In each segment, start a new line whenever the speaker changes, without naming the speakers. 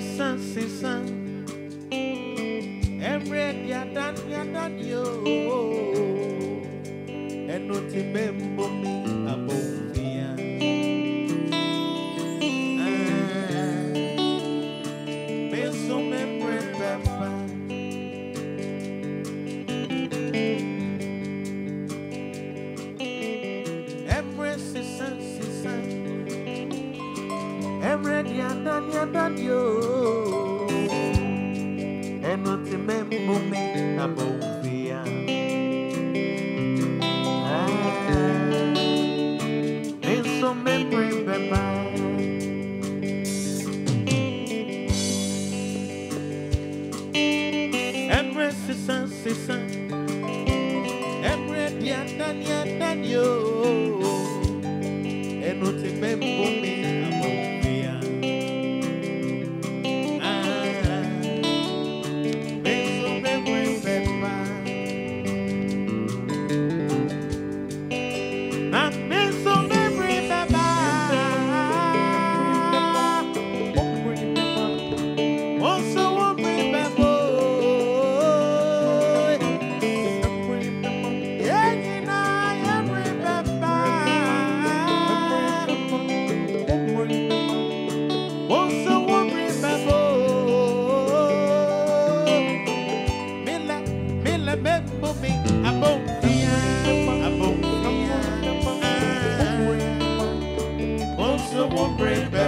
sisan Emre yadan yadan yo Eno ti membo mi Eno ti membo mi abofia Meso membre papa Emre sisan sisan Emre Also ombre papa.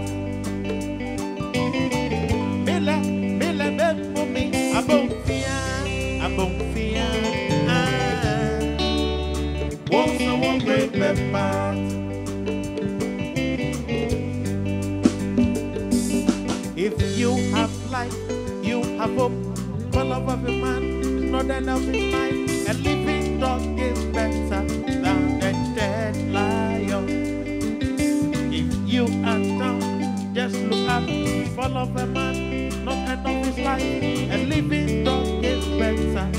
back? If you have life, you have hope. For love of a man is not enough in life. A living dog is better than a dead lion. If you are down, just look up. For love a man, not of his life. A living dog is better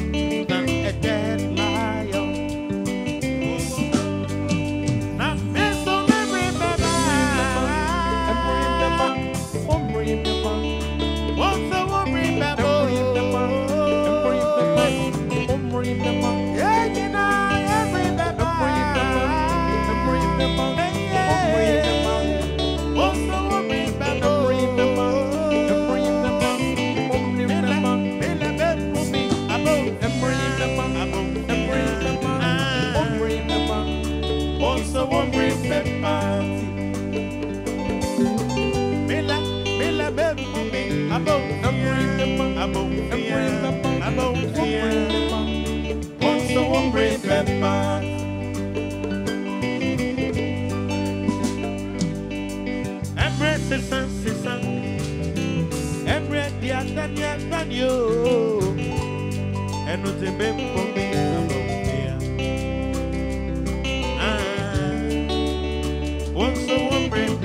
remember. Every season, season, every day, and then you, and then you, and not a member for me. Once a woman,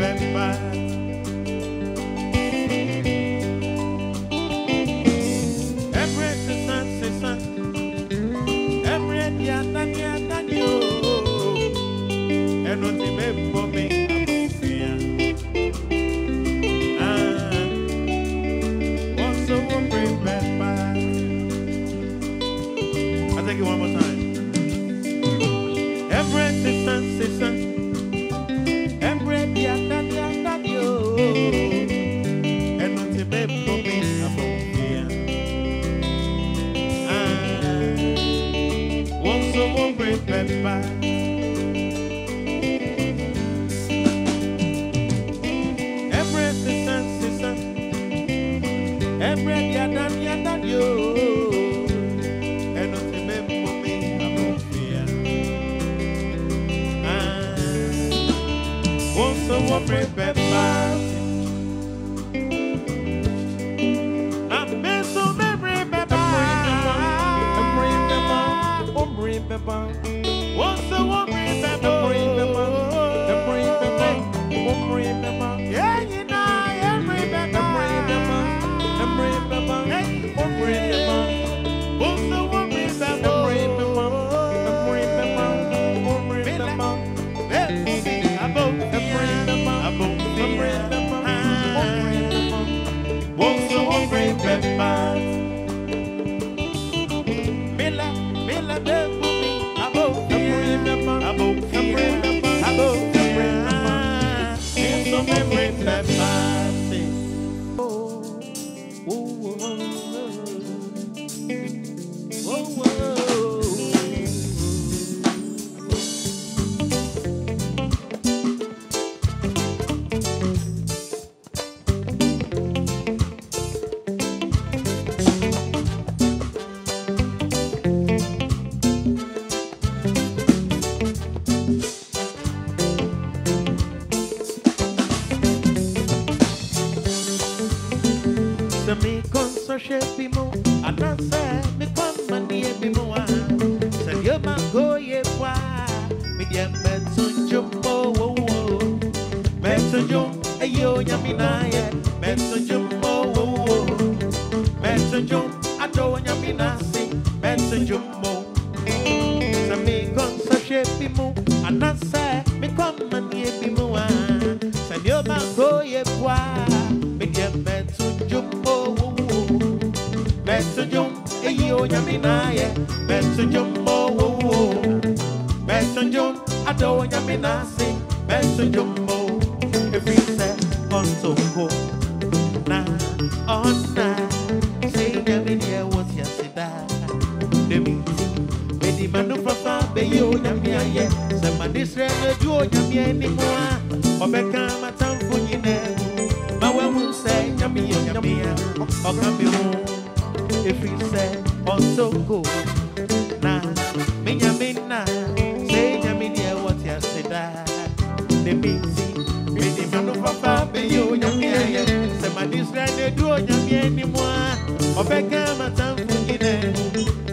nyamie ni mwa. Obeka matamfu nyine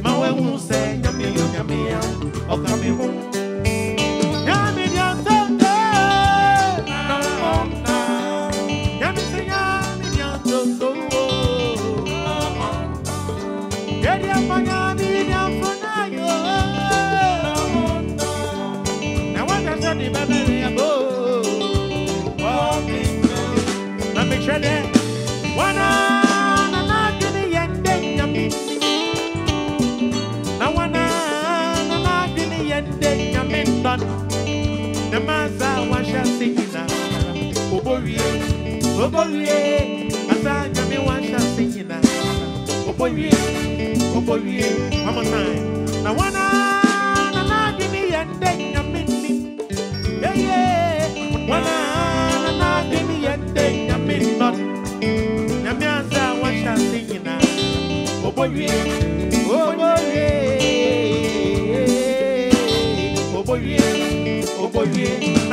mawe wuse nyamie yo nyamia okame obowie kasa nyame wanhwɛ ase nyina obowie obowie one more time. Na wana na n'adwene yɛ ndɛ nyame nni yeye wana na n'adwene yɛ ndɛ nyame nnɔ nyame ansa wanhwɛ ase nyina obowie obowie obowie obowie.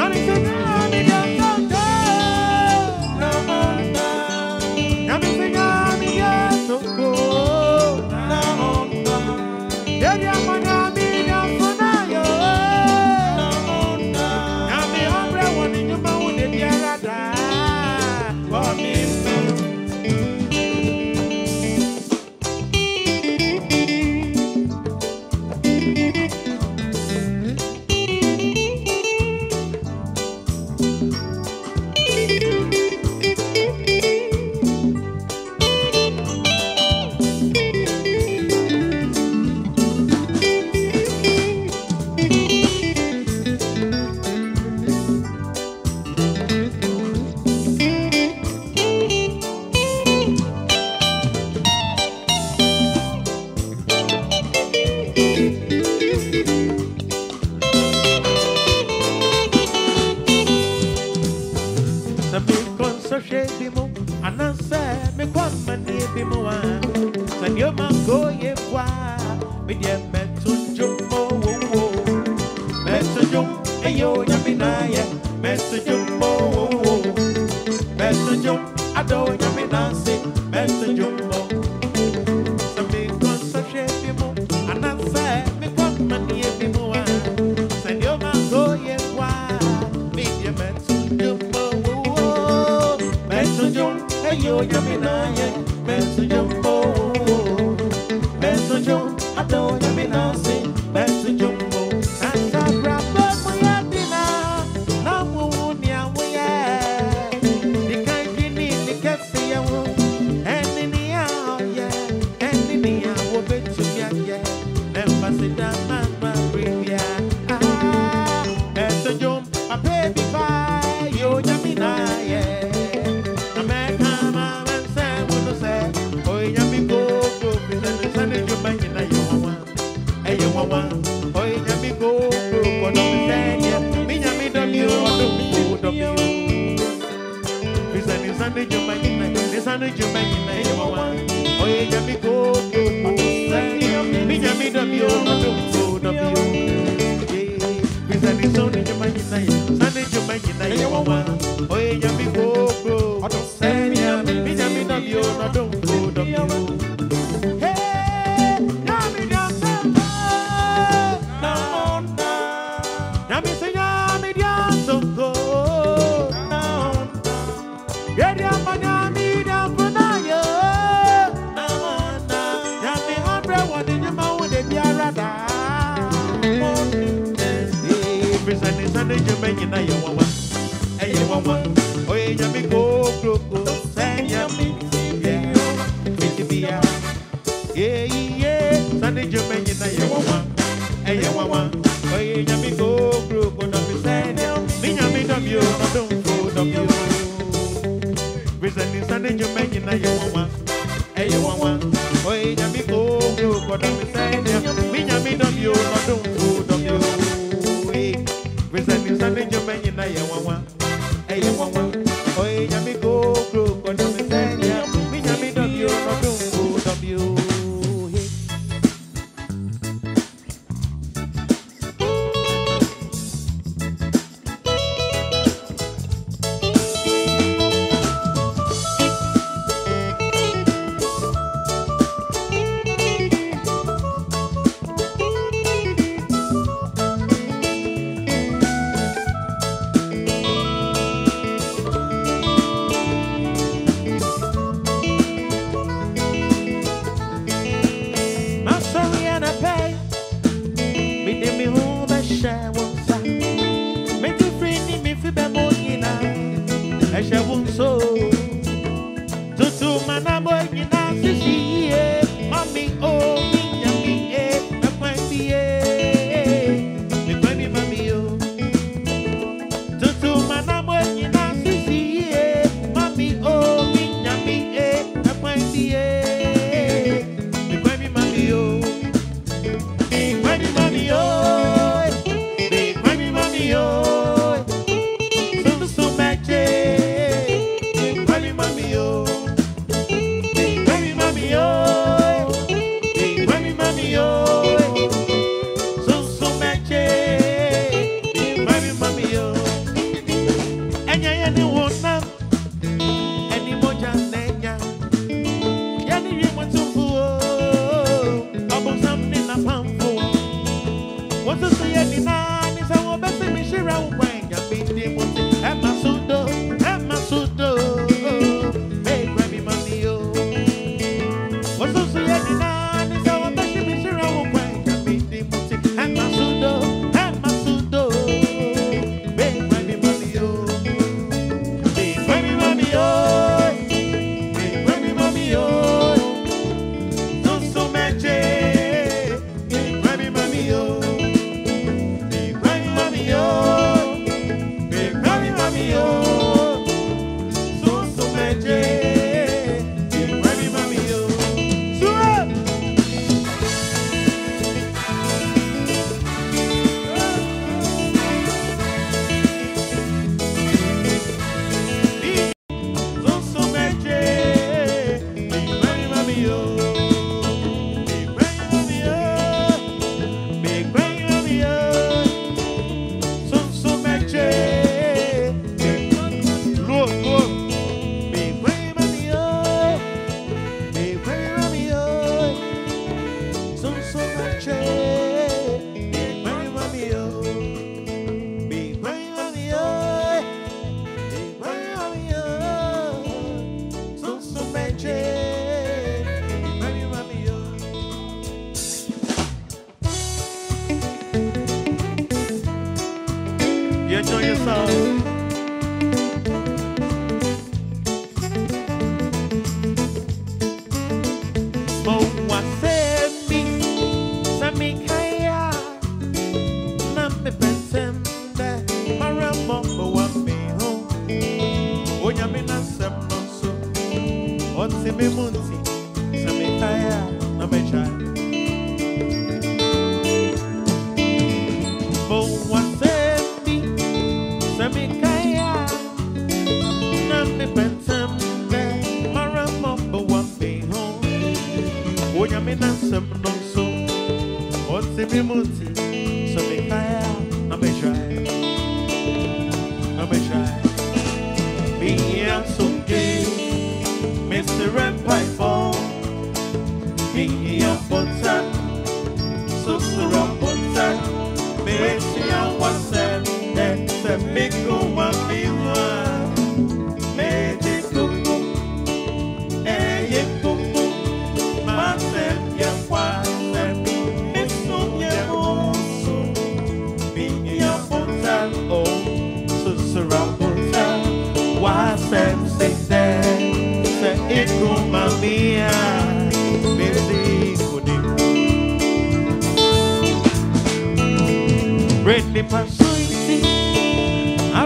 Age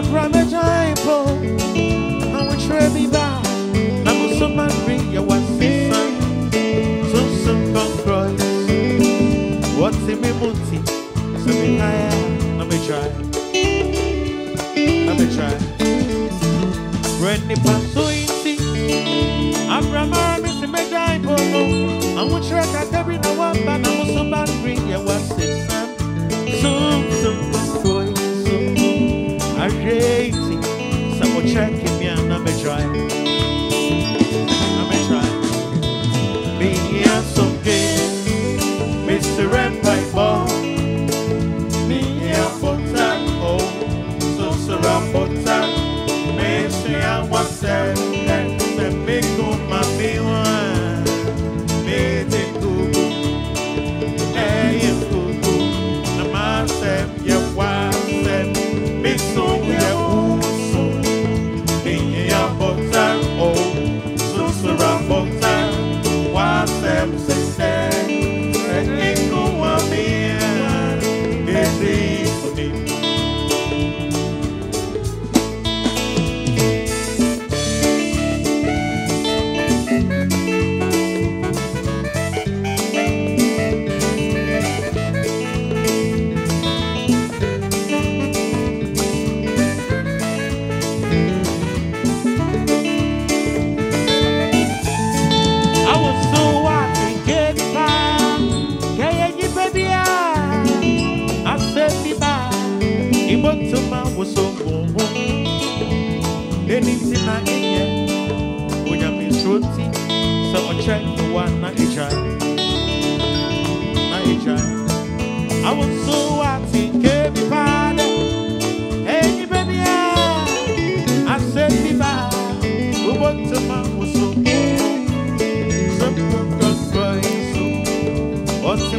abrame jaipo, awu trebi ba, namusuma ri ye wasisan. Sunsum concroys. What's in me munti? So me higher. Let me try. Let me try. Ready pasuiti. Abraham is me die bono. I'm with track at every now and then. I'm so bad green. Yeah, what's this? Sunsum concroys. It. Someone checking me and let me try.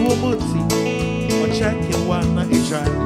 woman, a check in one, a child.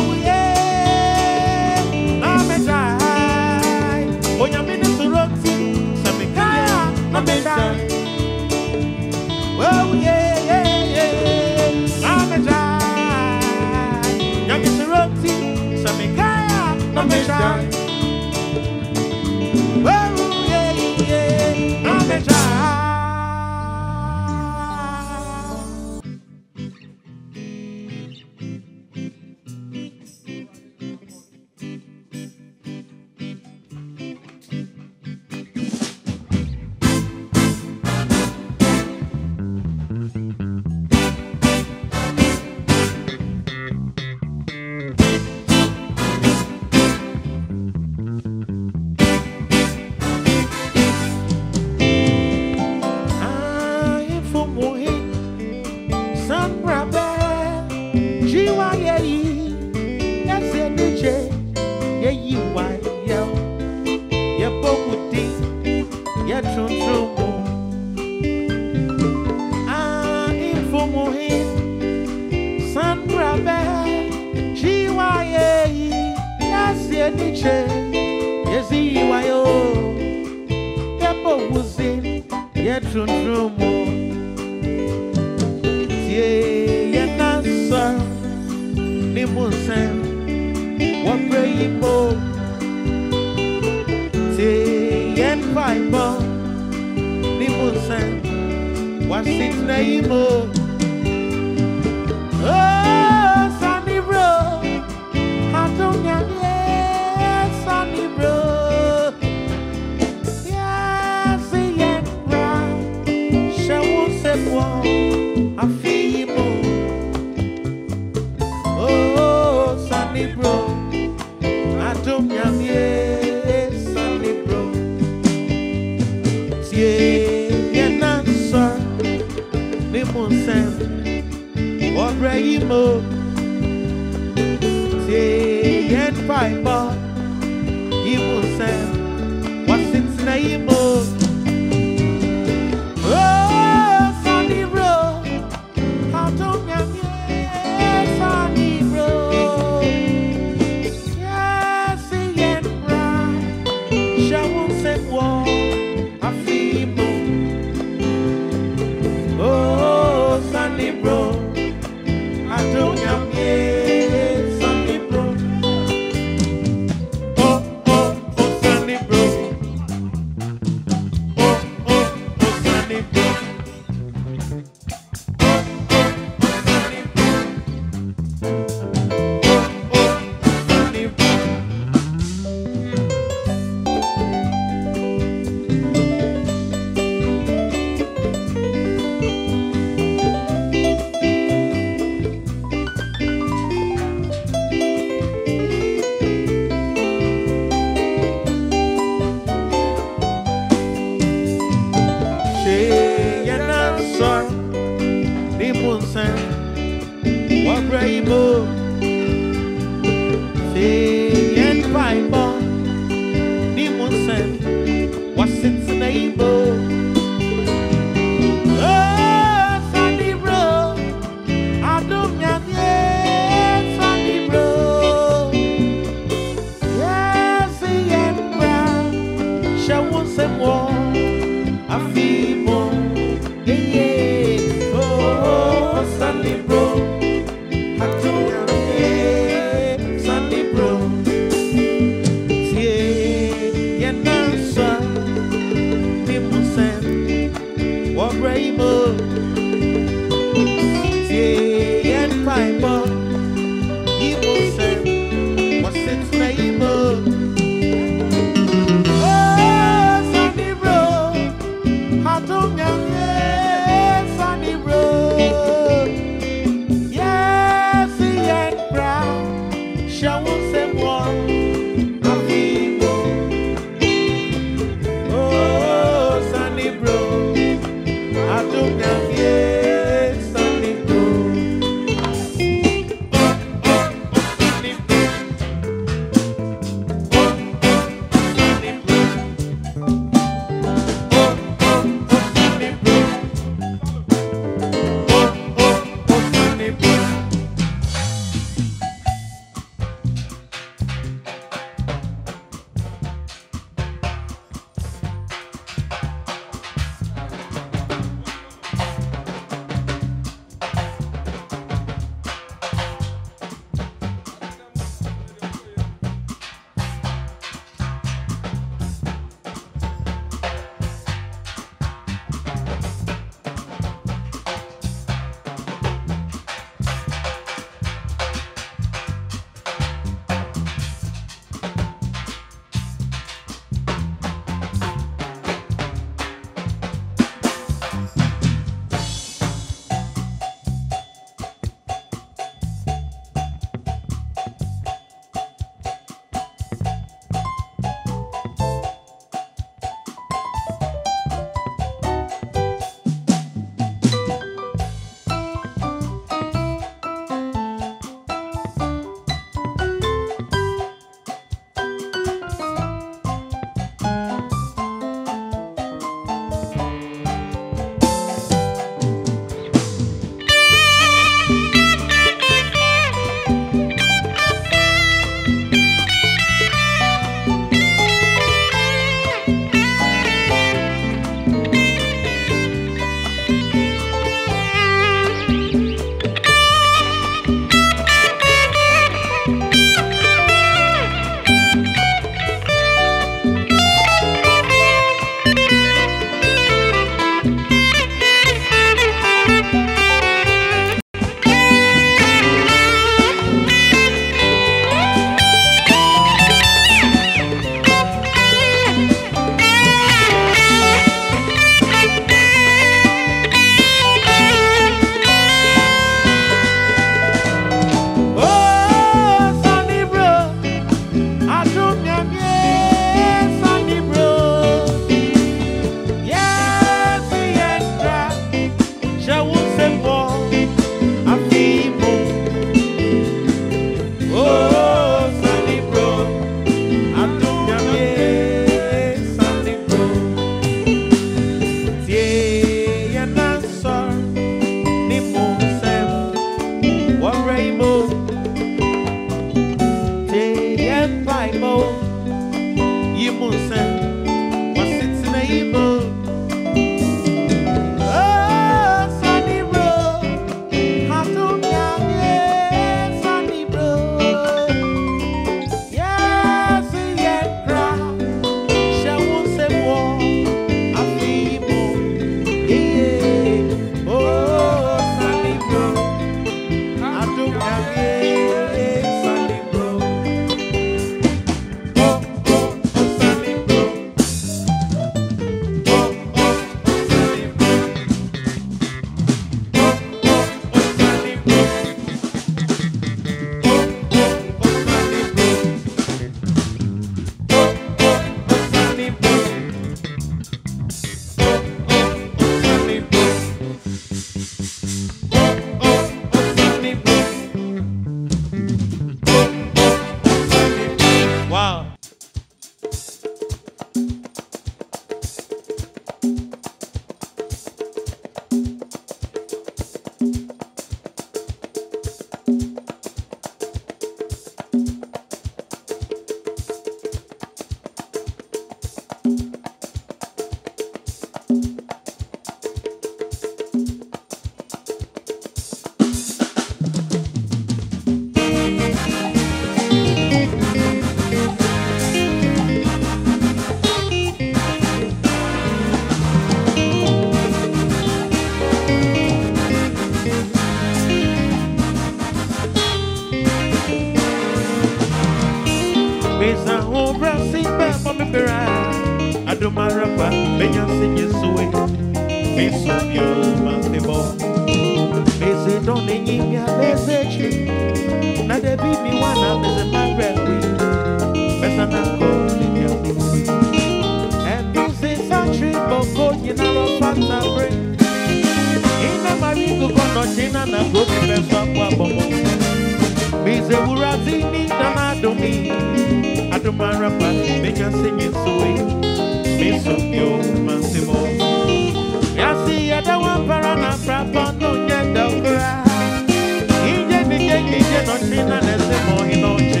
Ije no china nese mohi noche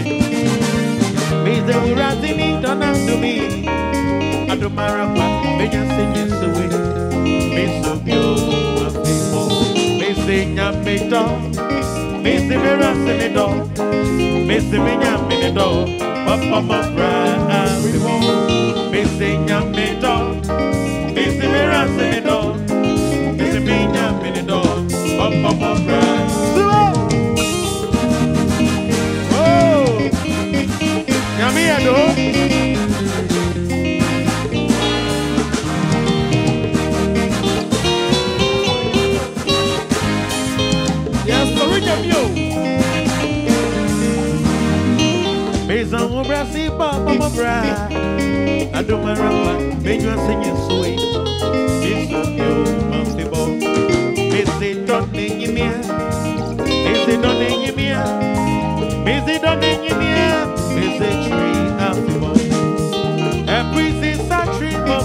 Bize wurazini dana domi Adomarapa Menya sinye suwe Miso yo masimo Mese nyameto Mese mera sinido Mese menya minido Papa mafra arimo Mese nyameto Mese mera sinido Mese menya minido Papa mafra Nyami ado Yes, sorry, Nyami o Mesa um braço para uma bra. A do marapa Venho a senha sui Isso eu must bo Mese done em minha Mese done em minha Mese done em minha Mese tree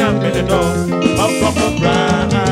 nyamene no, papa mo bra.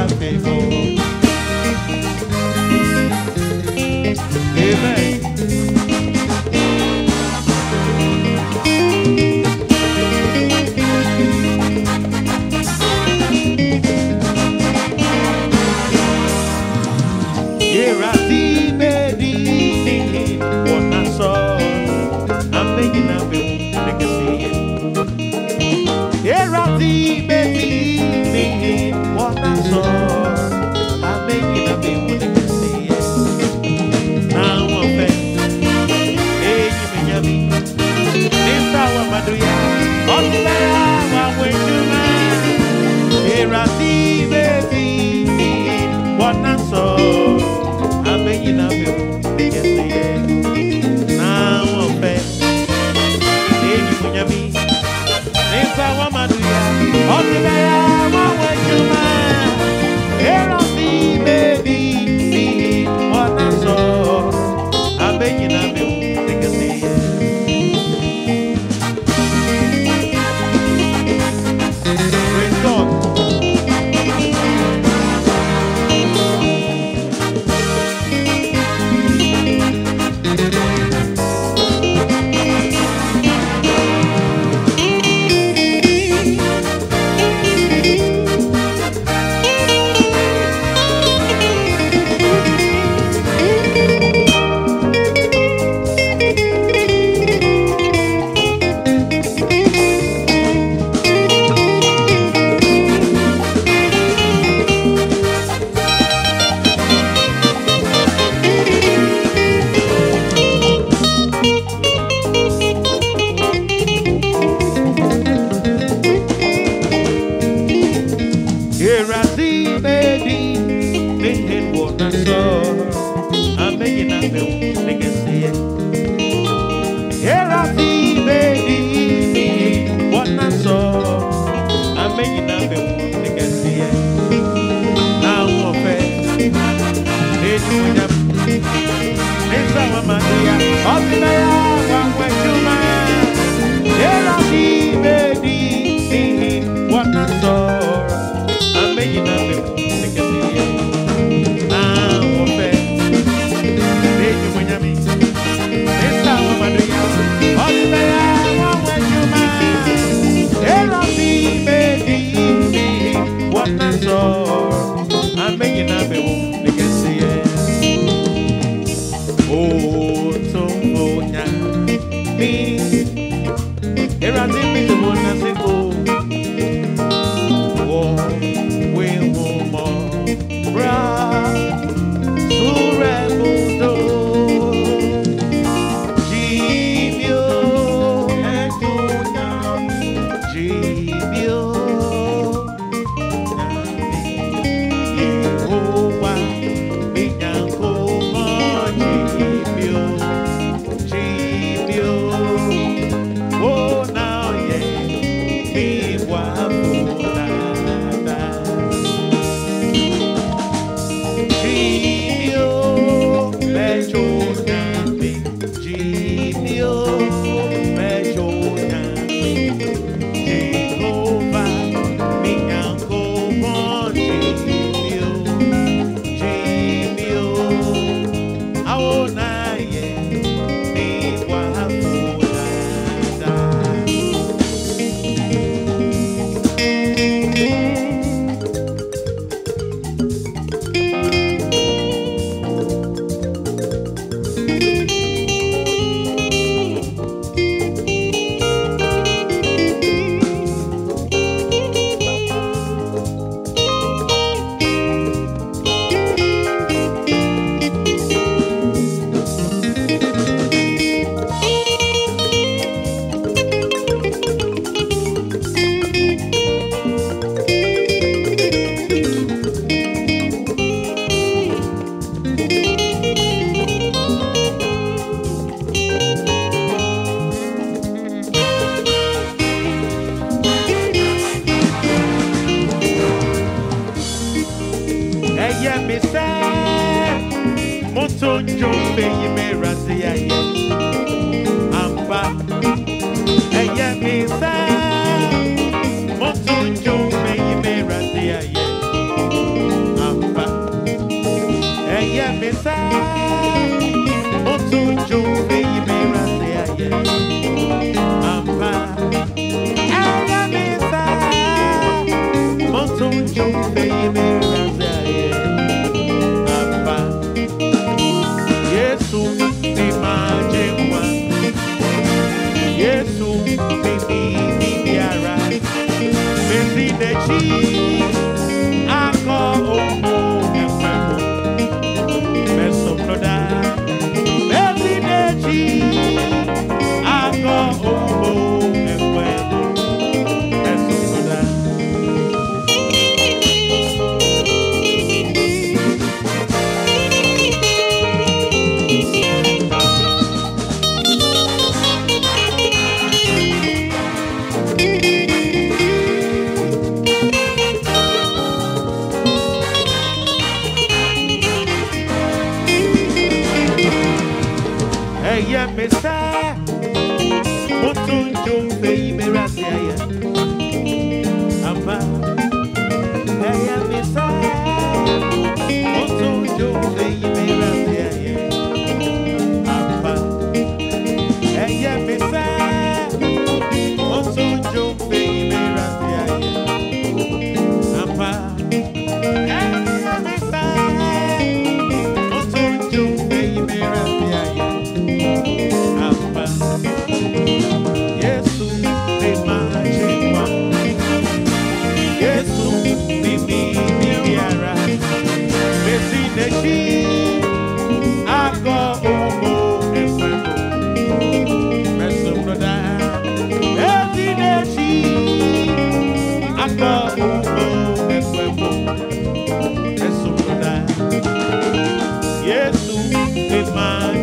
Yes, is mine.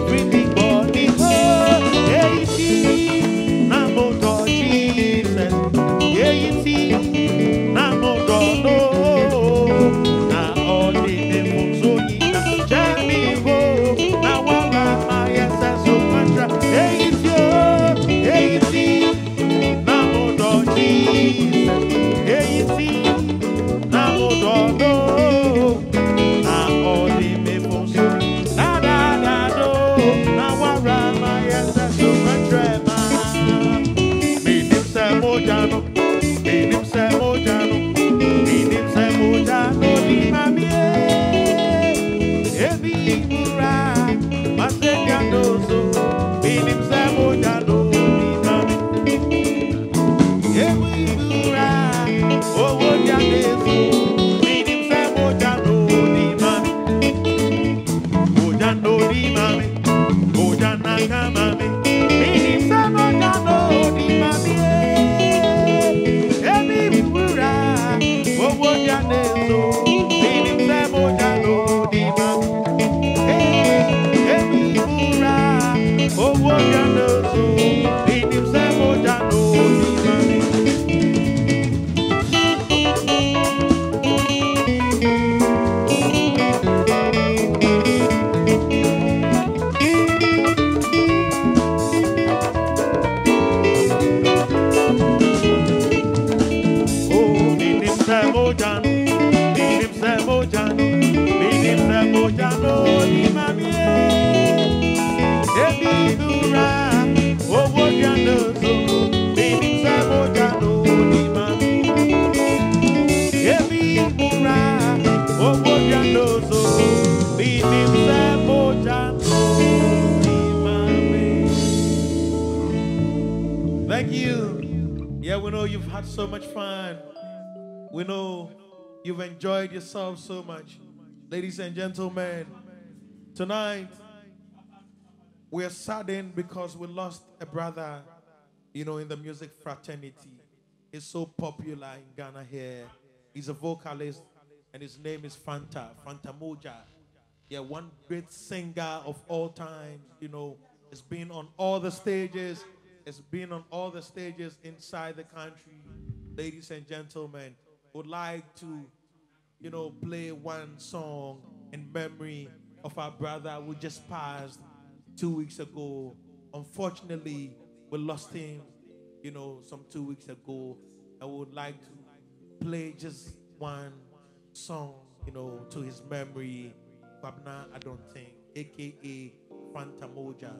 Oh. So much fun. We know you've enjoyed yourself so much. Ladies and gentlemen, tonight we are saddened because we lost a brother, you know, in the music fraternity. He's so popular in Ghana here. He's a vocalist, and his name is Fanta, Fanta Moja. Yeah, one great singer of all time, you know, It's been on all the stages, It's been on all the stages inside the country. Ladies and gentlemen, would like to, you know, play one song in memory of our brother who just passed two weeks ago. Unfortunately, we lost him, you know, some two weeks ago. I would like to play just one song, you know, to his memory. Babna, I don't think, aka Fanta Moja.